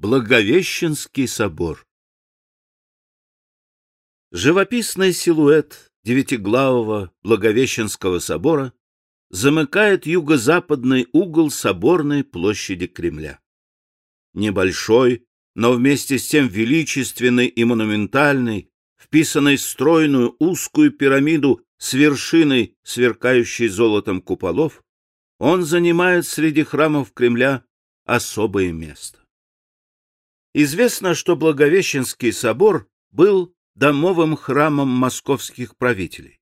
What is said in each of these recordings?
Благовещенский собор. Живописный силуэт девятиглавого Благовещенского собора замыкает юго-западный угол соборной площади Кремля. Небольшой, но вместе с тем величественный и монументальный, вписанный в стройную узкую пирамиду с вершиной, сверкающей золотом куполов, он занимает среди храмов Кремля особое место. Известно, что Благовещенский собор был домовым храмом московских правителей.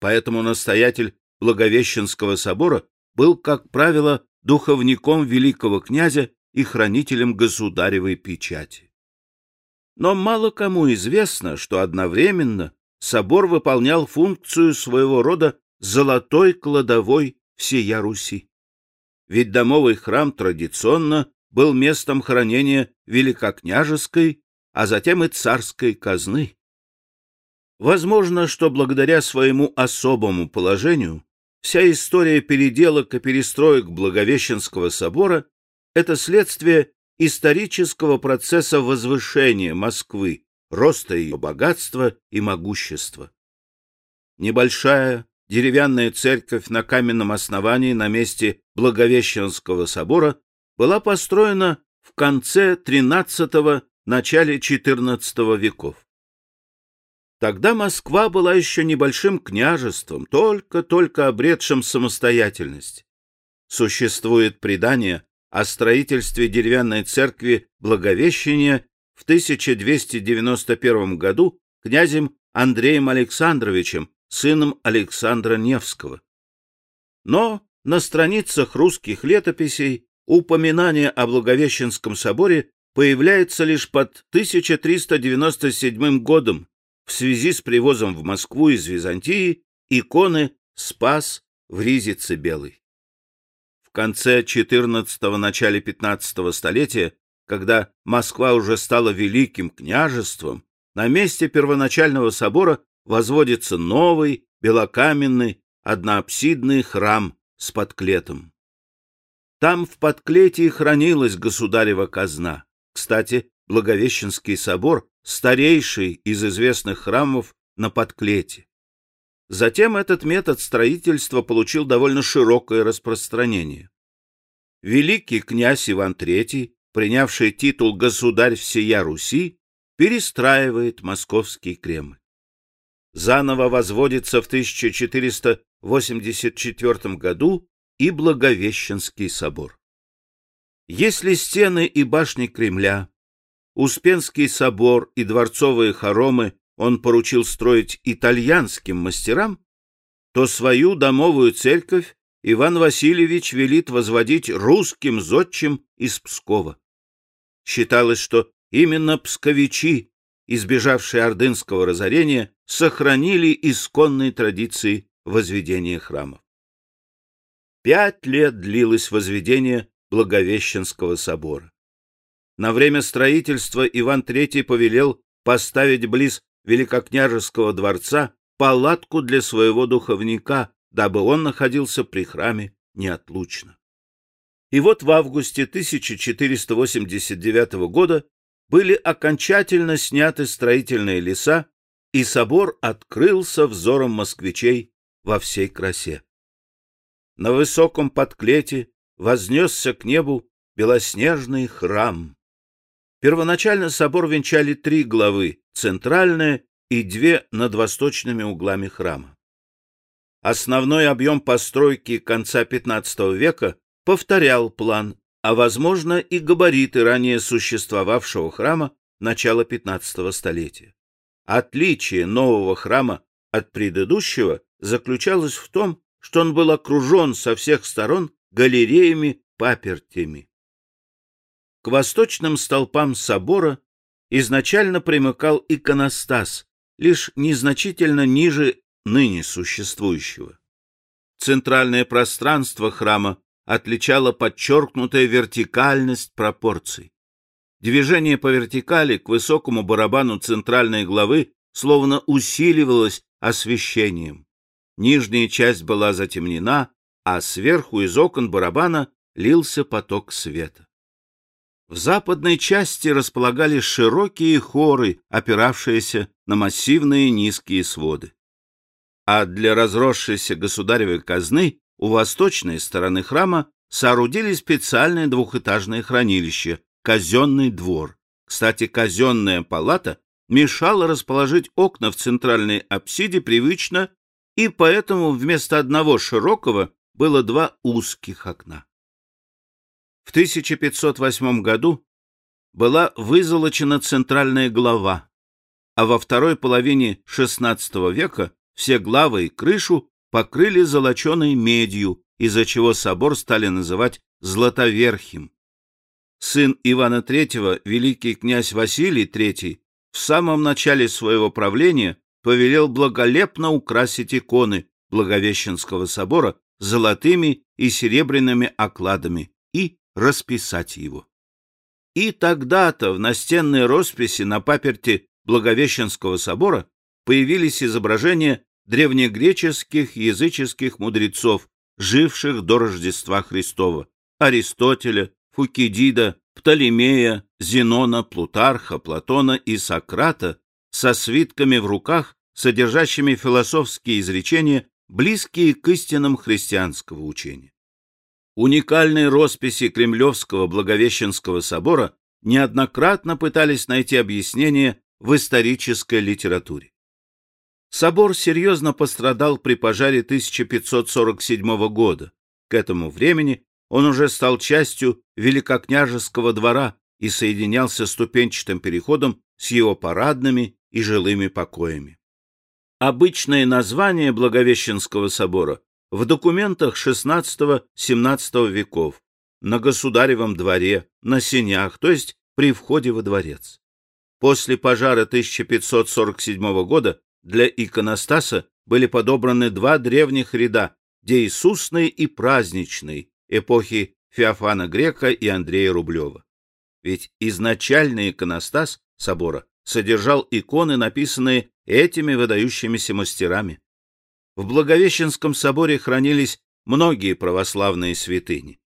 Поэтому настоятель Благовещенского собора был, как правило, духовником великого князя и хранителем государевой печати. Но мало кому известно, что одновременно собор выполнял функцию своего рода золотой кладовой всея Руси. Ведь домовый храм традиционно был местом хранения великокняжеской, а затем и царской казны. Возможно, что благодаря своему особому положению вся история переделок и перестроек Благовещенского собора — это следствие исторического процесса возвышения Москвы, роста ее богатства и могущества. Небольшая деревянная церковь на каменном основании на месте Благовещенского собора была построена в конце XIII – начале XIV веков. Тогда Москва была еще небольшим княжеством, только-только обретшим самостоятельность. Существует предание о строительстве деревянной церкви Благовещения в 1291 году князем Андреем Александровичем, сыном Александра Невского. Но на страницах русских летописей упоминание о Благовещенском соборе появляется лишь под 1397 годом в связи с привозом в Москву из Византии иконы «Спас» в Ризице Белой. В конце XIV – начале XV столетия, когда Москва уже стала великим княжеством, на месте первоначального собора возводится новый белокаменный одноапсидный храм с подклетом. Там в подклетии хранилась государева казна. Кстати, Благовещенский собор — старейший из известных храмов на подклете. Затем этот метод строительства получил довольно широкое распространение. Великий князь Иван III, принявший титул «Государь всея Руси», перестраивает московский Кремль. Заново возводится в 1484 году и Благовещенский собор. Если стены и башни Кремля, Успенский собор и дворцовые хоромы он поручил строить итальянским мастерам, то свою домовую церковь Иван Васильевич велит возводить русским зодчим из Пскова. Считалось, что именно псковичи, избежавшие ордынского разорения, сохранили исконные традиции возведения храмов. Пять лет длилось возведение Благовещенского собора. На время строительства Иван III повелел поставить близ Великокняжеского дворца палатку для своего духовника, дабы он находился при храме неотлучно. И вот в августе 1489 года были окончательно сняты строительные леса, и собор открылся взором москвичей во всей красе на высоком подклете вознесся к небу белоснежный храм. Первоначально собор венчали три главы — центральная и две над восточными углами храма. Основной объем постройки конца XV века повторял план, а, возможно, и габариты ранее существовавшего храма начала XV столетия. Отличие нового храма от предыдущего заключалось в том, что он был окружен со всех сторон галереями-папертями. К восточным столпам собора изначально примыкал иконостас, лишь незначительно ниже ныне существующего. Центральное пространство храма отличала подчеркнутая вертикальность пропорций. Движение по вертикали к высокому барабану центральной главы словно усиливалось освещением. Нижняя часть была затемнена, а сверху из окон барабана лился поток света. В западной части располагались широкие хоры, опиравшиеся на массивные низкие своды. А для разросшейся государевой казны у восточной стороны храма соорудили специальное двухэтажное хранилище, казенный двор. Кстати, казенная палата мешала расположить окна в центральной апсиде привычно, и поэтому вместо одного широкого было два узких окна. В 1508 году была вызолочена центральная глава, а во второй половине XVI века все главы и крышу покрыли золоченой медью, из-за чего собор стали называть Златоверхим. Сын Ивана III, великий князь Василий III, в самом начале своего правления повелел благолепно украсить иконы Благовещенского собора золотыми и серебряными окладами и расписать его. И тогда-то в настенной росписи на паперти Благовещенского собора появились изображения древнегреческих языческих мудрецов, живших до Рождества Христова, Аристотеля, Фукидида, Птолемея, Зенона, Плутарха, Платона и Сократа со свитками в руках, содержащими философские изречения, близкие к истинам христианского учения. Уникальные росписи Кремлевского Благовещенского собора неоднократно пытались найти объяснение в исторической литературе. Собор серьезно пострадал при пожаре 1547 года. К этому времени он уже стал частью Великокняжеского двора и соединялся ступенчатым переходом с его парадными и жилыми покоями. Обычное название Благовещенского собора в документах XVI-XVII веков, на государевом дворе, на сенях, то есть при входе во дворец. После пожара 1547 года для иконостаса были подобраны два древних ряда – деисусный и праздничный, эпохи Феофана Грека и Андрея Рублева. Ведь изначальный иконостас собора содержал иконы, написанные этими выдающимися мастерами. В Благовещенском соборе хранились многие православные святыни.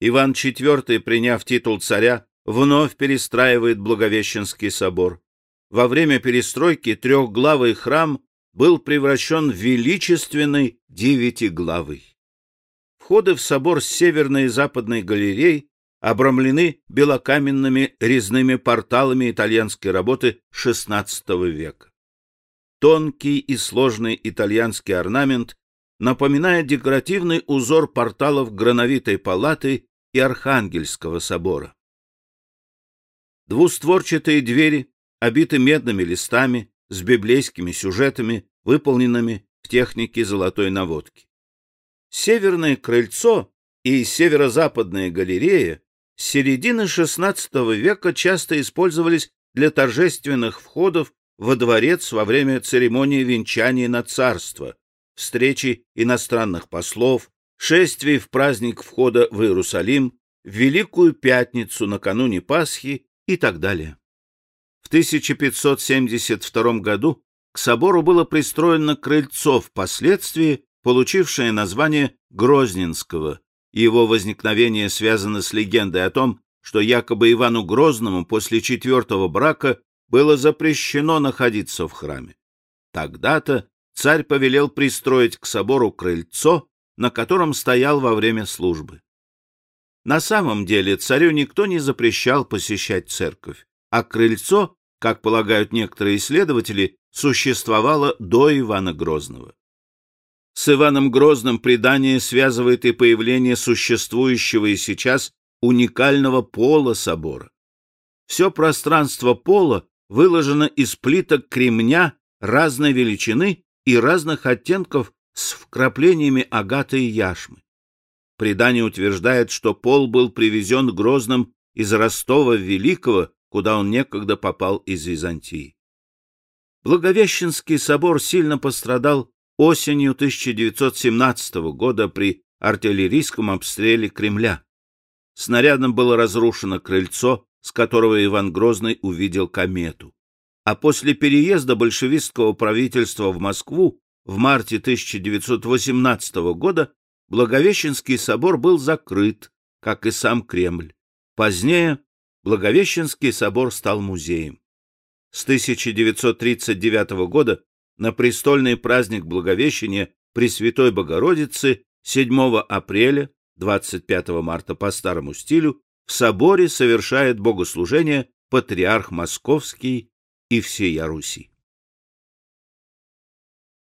Иван IV, приняв титул царя, вновь перестраивает Благовещенский собор во время перестройки трехглавый храм был превращен в величественный девятиглавый. Входы в собор с северной и западной галерей обрамлены белокаменными резными порталами итальянской работы XVI века. Тонкий и сложный итальянский орнамент напоминает декоративный узор порталов Грановитой палаты и Архангельского собора. Двустворчатые двери обиты медными листами с библейскими сюжетами, выполненными в технике золотой наводки. Северное крыльцо и северо-западная галерея с середины XVI века часто использовались для торжественных входов во дворец во время церемонии венчания на царство, встречи иностранных послов, шествий в праздник входа в Иерусалим, в Великую Пятницу накануне Пасхи и так далее. В 1572 году к собору было пристроено крыльцо, впоследствии получившее название Грозненского. Его возникновение связано с легендой о том, что якобы Ивану Грозному после четвертого брака было запрещено находиться в храме. Тогда-то царь повелел пристроить к собору крыльцо, на котором стоял во время службы. На самом деле царю никто не запрещал посещать церковь, а крыльцо как полагают некоторые исследователи, существовало до Ивана Грозного. С Иваном Грозным предание связывает и появление существующего и сейчас уникального пола собора. Все пространство пола выложено из плиток кремня разной величины и разных оттенков с вкраплениями агаты и яшмы. Предание утверждает, что пол был привезен Грозным из Ростова-Великого куда он некогда попал из Византии. Благовещенский собор сильно пострадал осенью 1917 года при артиллерийском обстреле Кремля. Снарядом было разрушено крыльцо, с которого Иван Грозный увидел комету. А после переезда большевистского правительства в Москву в марте 1918 года Благовещенский собор был закрыт, как и сам Кремль. Позднее Благовещенский собор стал музеем. С 1939 года на престольный праздник Благовещения Пресвятой Богородицы 7 апреля, 25 марта по старому стилю, в соборе совершает богослужение патриарх Московский и всея Руси.